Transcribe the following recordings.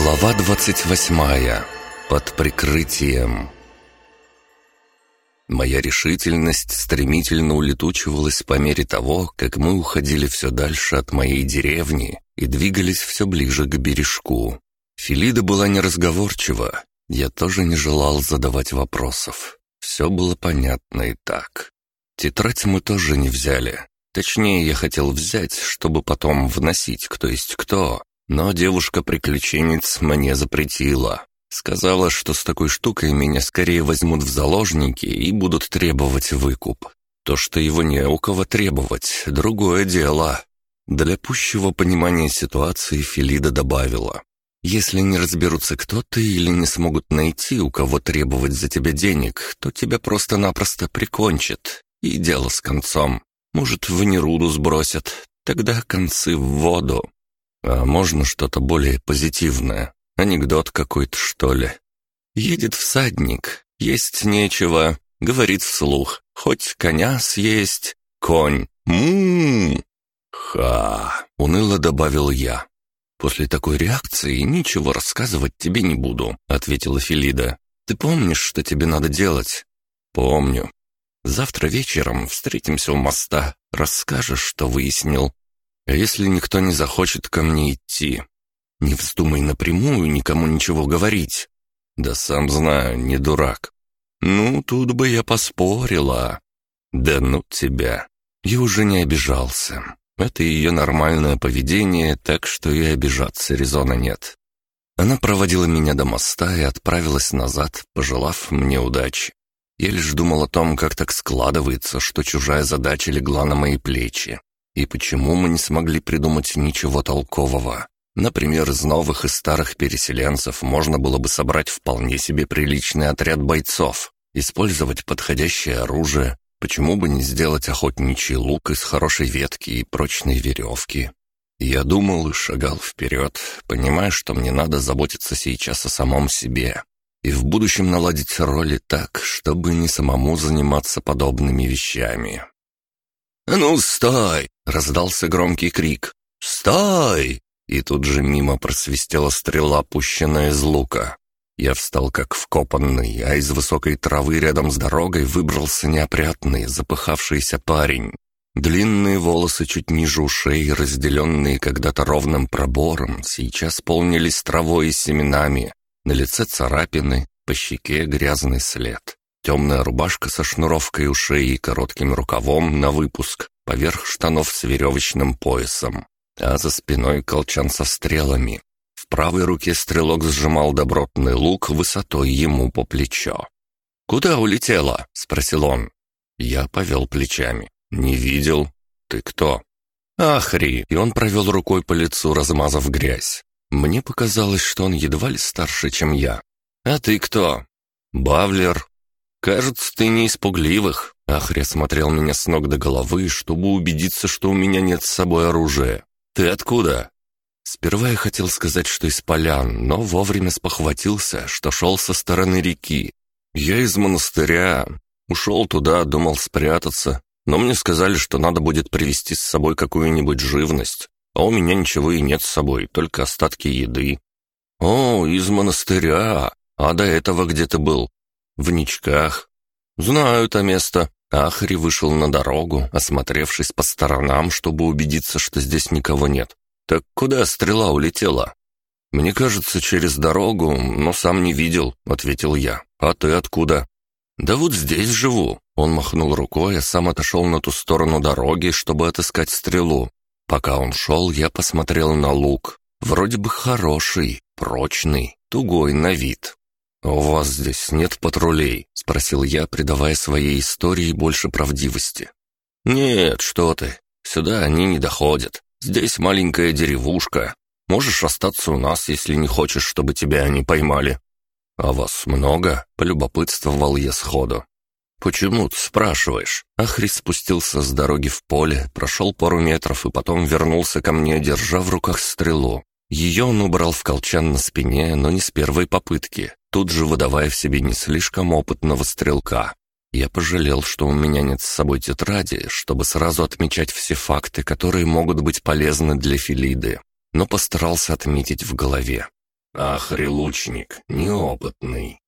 Глава 28. Под прикрытием. Моя решительность стремительно улетучивалась по мере того, как мы уходили все дальше от моей деревни и двигались все ближе к бережку. Филида была неразговорчива, я тоже не желал задавать вопросов. Все было понятно и так. Тетрадь мы тоже не взяли. Точнее, я хотел взять, чтобы потом вносить кто есть кто, но девушка-приключенец мне запретила. Сказала, что с такой штукой меня скорее возьмут в заложники и будут требовать выкуп. То, что его не у кого требовать, другое дело. Для пущего понимания ситуации Филида добавила. Если не разберутся, кто ты, или не смогут найти, у кого требовать за тебя денег, то тебя просто-напросто прикончат. И дело с концом. Может, в Неруду сбросят. Тогда концы в воду. А можно что-то более позитивное? Анекдот какой-то, что ли? Едет всадник, есть нечего, говорит вслух. Хоть коня съесть, конь. Му. Ха, уныло добавил я. После такой реакции ничего рассказывать тебе не буду, ответила Филида. Ты помнишь, что тебе надо делать? Помню. Завтра вечером встретимся у моста. Расскажешь, что выяснил. А если никто не захочет ко мне идти? Не вздумай напрямую никому ничего говорить. Да сам знаю, не дурак. Ну, тут бы я поспорила. Да ну тебя. Я уже не обижался. Это ее нормальное поведение, так что и обижаться резона нет. Она проводила меня до моста и отправилась назад, пожелав мне удачи. Я лишь думал о том, как так складывается, что чужая задача легла на мои плечи. И почему мы не смогли придумать ничего толкового? Например, из новых и старых переселенцев можно было бы собрать вполне себе приличный отряд бойцов, использовать подходящее оружие, почему бы не сделать охотничий лук из хорошей ветки и прочной веревки. Я думал и шагал вперед, понимая, что мне надо заботиться сейчас о самом себе и в будущем наладить роли так, чтобы не самому заниматься подобными вещами. «Ну, стой!» — раздался громкий крик. «Стой!» И тут же мимо просвистела стрела, пущенная из лука. Я встал как вкопанный, а из высокой травы рядом с дорогой выбрался неопрятный, запыхавшийся парень. Длинные волосы чуть ниже ушей, разделенные когда-то ровным пробором, сейчас полнились травой и семенами. На лице царапины, по щеке грязный след. Темная рубашка со шнуровкой ушей и коротким рукавом на выпуск, поверх штанов с веревочным поясом, а за спиной колчан со стрелами. В правой руке стрелок сжимал добротный лук высотой ему по плечо. «Куда улетела?» — спросил он. Я повел плечами. «Не видел. Ты кто?» «Ахри!» И он провел рукой по лицу, размазав грязь. Мне показалось, что он едва ли старше, чем я. «А ты кто?» «Бавлер», «Кажется, ты не из пугливых». Ахря смотрел меня с ног до головы, чтобы убедиться, что у меня нет с собой оружия. «Ты откуда?» Сперва я хотел сказать, что из полян, но вовремя спохватился, что шел со стороны реки. Я из монастыря. Ушел туда, думал спрятаться, но мне сказали, что надо будет привезти с собой какую-нибудь живность, а у меня ничего и нет с собой, только остатки еды. «О, из монастыря! А до этого где ты был?» «В Ничках». «Знаю это место». Ахри вышел на дорогу, осмотревшись по сторонам, чтобы убедиться, что здесь никого нет. «Так куда стрела улетела?» «Мне кажется, через дорогу, но сам не видел», — ответил я. «А ты откуда?» «Да вот здесь живу». Он махнул рукой, а сам отошел на ту сторону дороги, чтобы отыскать стрелу. Пока он шел, я посмотрел на лук. Вроде бы хороший, прочный, тугой на вид. «У вас здесь нет патрулей?» — спросил я, придавая своей истории больше правдивости. «Нет, что ты. Сюда они не доходят. Здесь маленькая деревушка. Можешь остаться у нас, если не хочешь, чтобы тебя они поймали». «А вас много?» — полюбопытствовал я сходу. «Почему ты спрашиваешь?» Ахрис спустился с дороги в поле, прошел пару метров и потом вернулся ко мне, держа в руках стрелу. Ее он убрал в колчан на спине, но не с первой попытки тут же выдавая в себе не слишком опытного стрелка. Я пожалел, что у меня нет с собой тетради, чтобы сразу отмечать все факты, которые могут быть полезны для Филиды, но постарался отметить в голове. Ахри лучник, неопытный.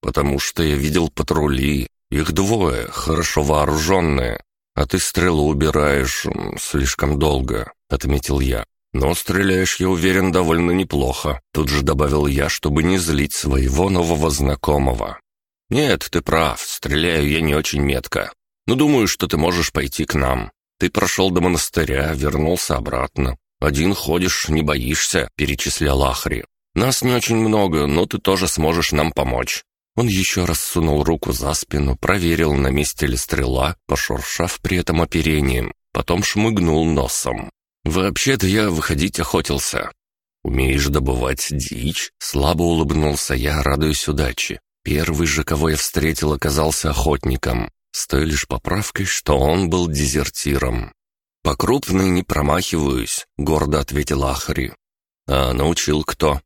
Потому что я видел патрули, их двое, хорошо вооруженные, а ты стрелу убираешь слишком долго, отметил я. «Но стреляешь, я уверен, довольно неплохо», — тут же добавил я, чтобы не злить своего нового знакомого. «Нет, ты прав, стреляю я не очень метко. Но думаю, что ты можешь пойти к нам. Ты прошел до монастыря, вернулся обратно. Один ходишь, не боишься», — перечислял Ахри. «Нас не очень много, но ты тоже сможешь нам помочь». Он еще раз сунул руку за спину, проверил, на месте ли стрела, пошуршав при этом оперением, потом шмыгнул носом. «Вообще-то я выходить охотился». «Умеешь добывать дичь?» Слабо улыбнулся я, радуясь удаче. Первый же, кого я встретил, оказался охотником, с той лишь поправкой, что он был дезертиром. «По крупной не промахиваюсь», — гордо ответил Ахари. «А научил кто?»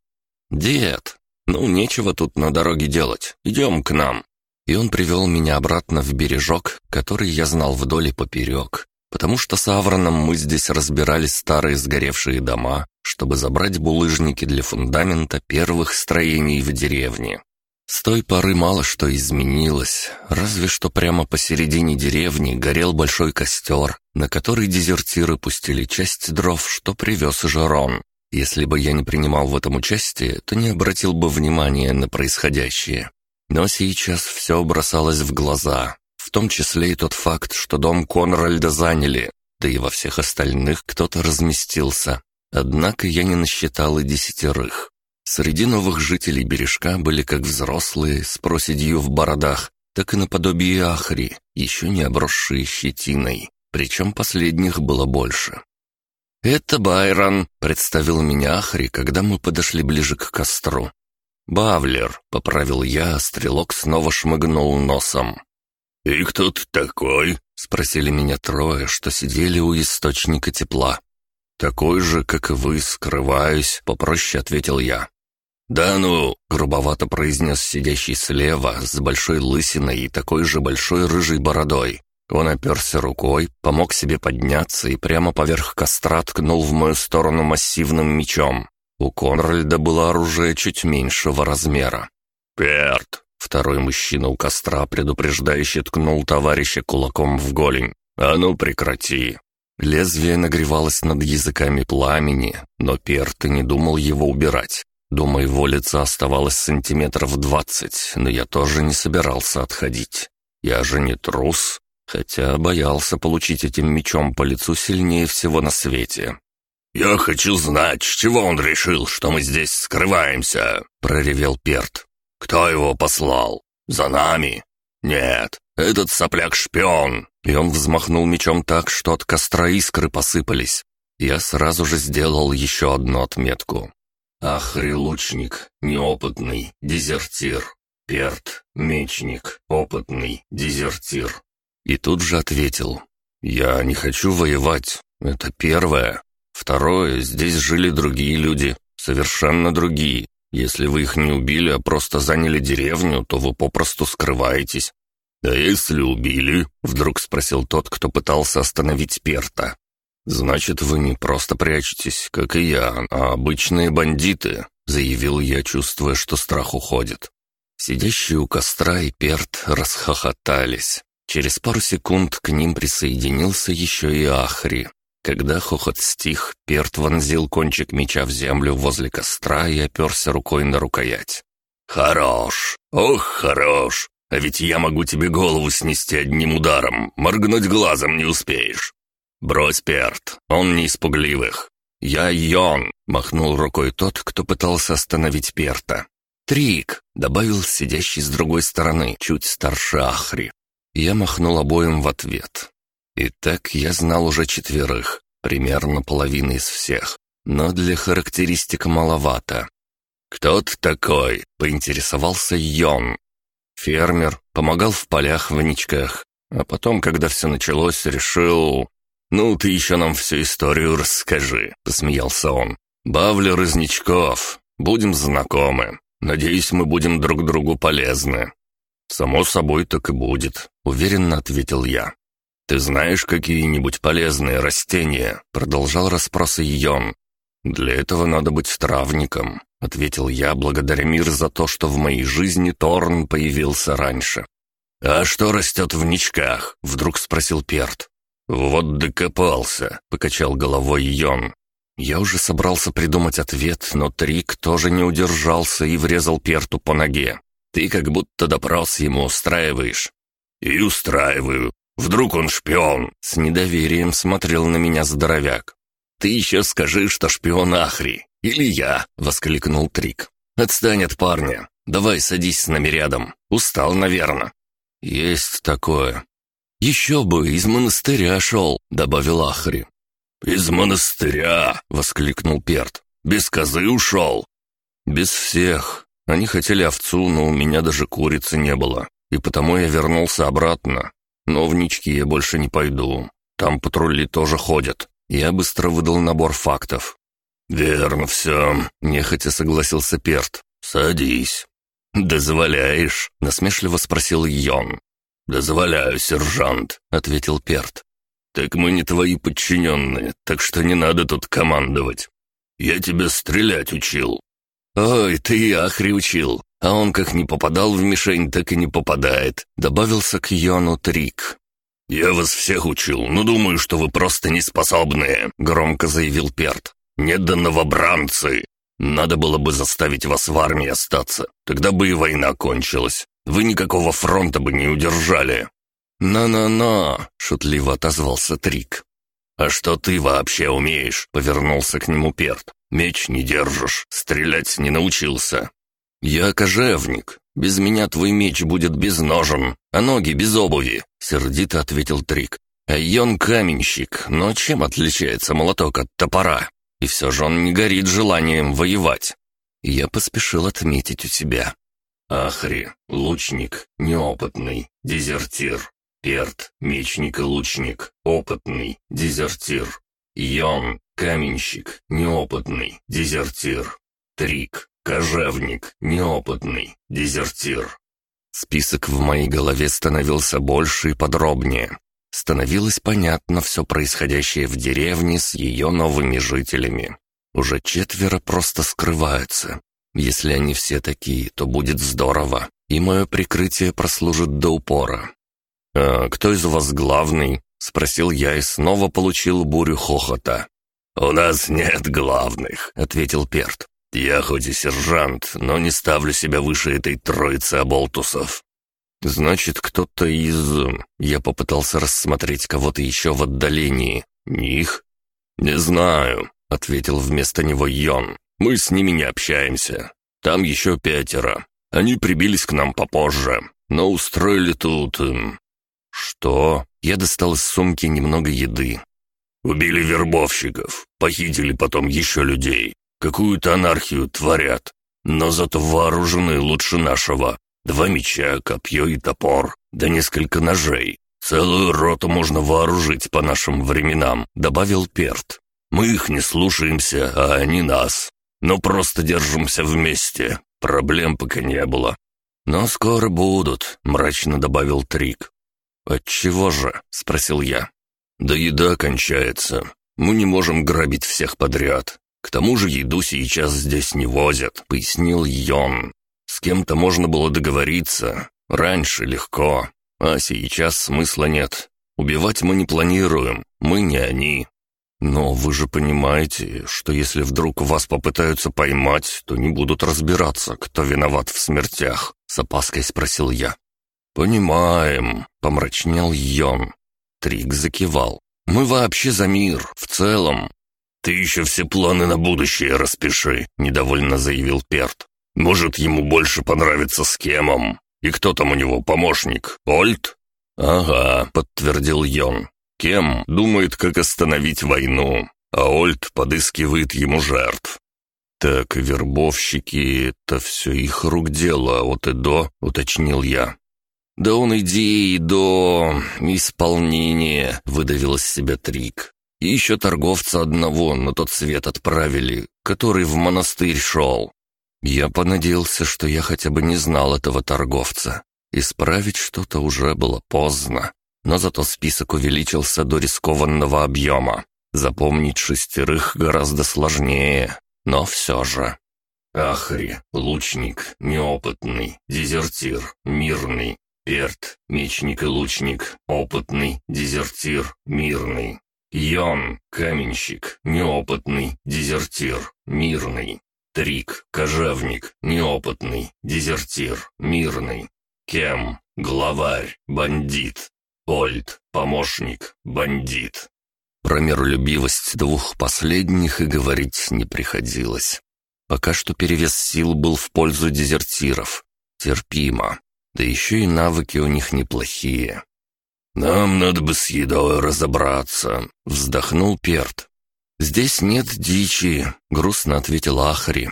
«Дед. Ну, нечего тут на дороге делать. Идем к нам». И он привел меня обратно в бережок, который я знал вдоль и поперек, потому что с Авроном мы здесь разбирали старые сгоревшие дома, чтобы забрать булыжники для фундамента первых строений в деревне. С той поры мало что изменилось, разве что прямо посередине деревни горел большой костер, на который дезертиры пустили часть дров, что привез Жерон. Если бы я не принимал в этом участие, то не обратил бы внимания на происходящее. Но сейчас все бросалось в глаза, том числе и тот факт, что дом Конральда заняли, да и во всех остальных кто-то разместился. Однако я не насчитал и десятерых. Среди новых жителей бережка были как взрослые с проседью в бородах, так и наподобие ахри, еще не обросшие щетиной, причем последних было больше. «Это Байрон», — представил меня Ахри, когда мы подошли ближе к костру. «Бавлер», — поправил я, а стрелок снова шмыгнул носом. «И кто ты такой?» — спросили меня трое, что сидели у источника тепла. «Такой же, как и вы, скрываюсь», — попроще ответил я. «Да ну!» — грубовато произнес сидящий слева, с большой лысиной и такой же большой рыжей бородой. Он оперся рукой, помог себе подняться и прямо поверх костра ткнул в мою сторону массивным мечом. У Конральда было оружие чуть меньшего размера. «Перт!» Второй мужчина у костра предупреждающе ткнул товарища кулаком в голень. «А ну прекрати!» Лезвие нагревалось над языками пламени, но Перт и не думал его убирать. До моего лица оставалось сантиметров двадцать, но я тоже не собирался отходить. Я же не трус, хотя боялся получить этим мечом по лицу сильнее всего на свете. «Я хочу знать, с чего он решил, что мы здесь скрываемся?» — проревел Перт. «Кто его послал? За нами? Нет, этот сопляк шпион!» И он взмахнул мечом так, что от костра искры посыпались. Я сразу же сделал еще одну отметку. Ахри лучник, неопытный, дезертир. Перт, мечник, опытный, дезертир. И тут же ответил. «Я не хочу воевать. Это первое. Второе, здесь жили другие люди, совершенно другие. Если вы их не убили, а просто заняли деревню, то вы попросту скрываетесь». «А если убили?» — вдруг спросил тот, кто пытался остановить Перта. «Значит, вы не просто прячетесь, как и я, а обычные бандиты», — заявил я, чувствуя, что страх уходит. Сидящие у костра и Перт расхохотались. Через пару секунд к ним присоединился еще и Ахри. Когда хохот стих, Перт вонзил кончик меча в землю возле костра и оперся рукой на рукоять. «Хорош! Ох, хорош! А ведь я могу тебе голову снести одним ударом, моргнуть глазом не успеешь. «Брось, Перт, он не из пугливых». «Я Йон», — махнул рукой тот, кто пытался остановить Перта. «Трик», — добавил сидящий с другой стороны, чуть старше Ахри. Я махнул обоим в ответ. Итак, я знал уже четверых, примерно половины из всех, но для характеристик маловато. «Кто ты такой?» — поинтересовался Йон. Фермер, помогал в полях в ничках, а потом, когда все началось, решил... «Ну, ты еще нам всю историю расскажи», — посмеялся он. «Бавлер из Ничков. Будем знакомы. Надеюсь, мы будем друг другу полезны». «Само собой так и будет», — уверенно ответил я. «Ты знаешь какие-нибудь полезные растения?» — продолжал расспросы Йон. «Для этого надо быть травником. — ответил я, благодаря мир за то, что в моей жизни Торн появился раньше. «А что растет в ничках?» — вдруг спросил Перт. «Вот докопался», — покачал головой Йон. Я уже собрался придумать ответ, но Трик тоже не удержался и врезал Перту по ноге. «Ты как будто допрос ему устраиваешь». «И устраиваю. Вдруг он шпион?» С недоверием смотрел на меня здоровяк. «Ты еще скажи, что шпион Ахри. Или я», — воскликнул Трик. «Отстань от парня. Давай садись с нами рядом. Устал, наверное». «Есть такое». «Еще бы, из монастыря шел», — добавил Ахри. «Из монастыря!» — воскликнул Перт. «Без козы ушел!» «Без всех. Они хотели овцу, но у меня даже курицы не было. И потому я вернулся обратно. Но в нички я больше не пойду. Там патрули тоже ходят. Я быстро выдал набор фактов. «Верно все», — нехотя согласился Перт. «Садись». «Дозволяешь?» — насмешливо спросил Йон. «Дозволяю, сержант», — ответил Перт. «Так мы не твои подчиненные, так что не надо тут командовать. Я тебя стрелять учил». «Ой, ты Ахри учил, а он как не попадал в мишень, так и не попадает», — добавился к Йону Трик. «Я вас всех учил, но думаю, что вы просто неспособные», — громко заявил Перт. «Не до новобранцы. Надо было бы заставить вас в армии остаться, тогда бы и война кончилась. Вы никакого фронта бы не удержали». «На-на-на», — шутливо отозвался Трик. «А что ты вообще умеешь?» — повернулся к нему Перт. «Меч не держишь, стрелять не научился». «Я кожевник. Без меня твой меч будет без ножен, а ноги без обуви», — сердито ответил Трик. «А Йон каменщик, но чем отличается молоток от топора? И все же он не горит желанием воевать». Я поспешил отметить у себя. «Ахри, лучник, неопытный, дезертир. Перт, мечник и лучник, опытный, дезертир. Йон, каменщик, неопытный, дезертир. Трик, кожевник, неопытный, дезертир. Список в моей голове становился больше и подробнее. Становилось понятно все происходящее в деревне с ее новыми жителями. Уже четверо просто скрываются. Если они все такие, то будет здорово, и мое прикрытие прослужит до упора. «А кто из вас главный?» — спросил я и снова получил бурю хохота. «У нас нет главных», — ответил Перт. «Я хоть и сержант, но не ставлю себя выше этой троицы оболтусов». «Значит, кто-то из...» Я попытался рассмотреть кого-то еще в отдалении. «Них?» «Не знаю», — ответил вместо него Йон. «Мы с ними не общаемся. Там еще пятеро. Они прибились к нам попозже, но устроили тут... Эм, «Что?» Я достал из сумки немного еды. «Убили вербовщиков, похитили потом еще людей. Какую-то анархию творят. Но зато вооружены лучше нашего. Два меча, копье и топор, да несколько ножей. Целую роту можно вооружить по нашим временам», — добавил Перт. «Мы их не слушаемся, а они нас. Но просто держимся вместе. Проблем пока не было». «Но скоро будут», — мрачно добавил Трик. «Отчего же?» — спросил я. «Да еда кончается. Мы не можем грабить всех подряд. К тому же еду сейчас здесь не возят», — пояснил Йон. «С кем-то можно было договориться. Раньше легко, а сейчас смысла нет. Убивать мы не планируем, мы не они». «Но вы же понимаете, что если вдруг вас попытаются поймать, то не будут разбираться, кто виноват в смертях?» — с опаской спросил я. «Понимаем», — помрачнел Йон. Трик закивал. «Мы вообще за мир, в целом». «Ты еще все планы на будущее распиши», — недовольно заявил Перт. «Может, ему больше понравится с Кемом? И кто там у него помощник? Ольт?» «Ага», — подтвердил Йон. «Кем думает, как остановить войну, а Ольт подыскивает ему жертв». «Так, вербовщики — это все их рук дело от и до», — уточнил я. «Да он идеи до... исполнения», — выдавил из себя Трик. «И еще торговца одного на тот свет отправили, который в монастырь шел». Я понадеялся, что я хотя бы не знал этого торговца. Исправить что-то уже было поздно, но зато список увеличился до рискованного объема. Запомнить шестерых гораздо сложнее, но все же. Ахри, лучник, неопытный, дезертир, мирный. Перт, мечник и лучник, опытный, дезертир, мирный. Йон, каменщик, неопытный, дезертир, мирный. Трик, кожевник, неопытный, дезертир, мирный. Кем, главарь, бандит. Ольд, помощник, бандит. Про миролюбивость двух последних и говорить не приходилось. Пока что перевес сил был в пользу дезертиров. Терпимо. Да еще и навыки у них неплохие. «Нам надо бы с едой разобраться», — вздохнул Перт. «Здесь нет дичи», — грустно ответил Ахри.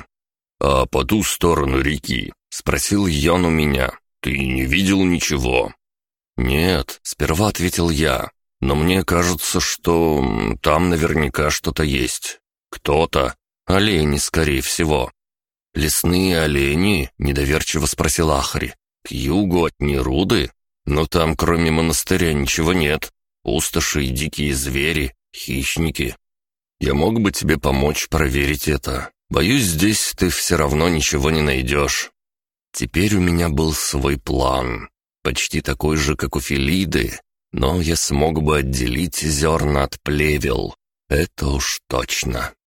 «А по ту сторону реки?» — спросил Йон у меня. «Ты не видел ничего?» «Нет», — сперва ответил я. «Но мне кажется, что там наверняка что-то есть. Кто-то. Олени, скорее всего». «Лесные олени?» — недоверчиво спросил Ахри. «К югу от Неруды? Но там кроме монастыря ничего нет. Пустоши и дикие звери, хищники. Я мог бы тебе помочь проверить это. Боюсь, здесь ты все равно ничего не найдешь». Теперь у меня был свой план, почти такой же, как у Филиды, но я смог бы отделить зерна от плевел. Это уж точно.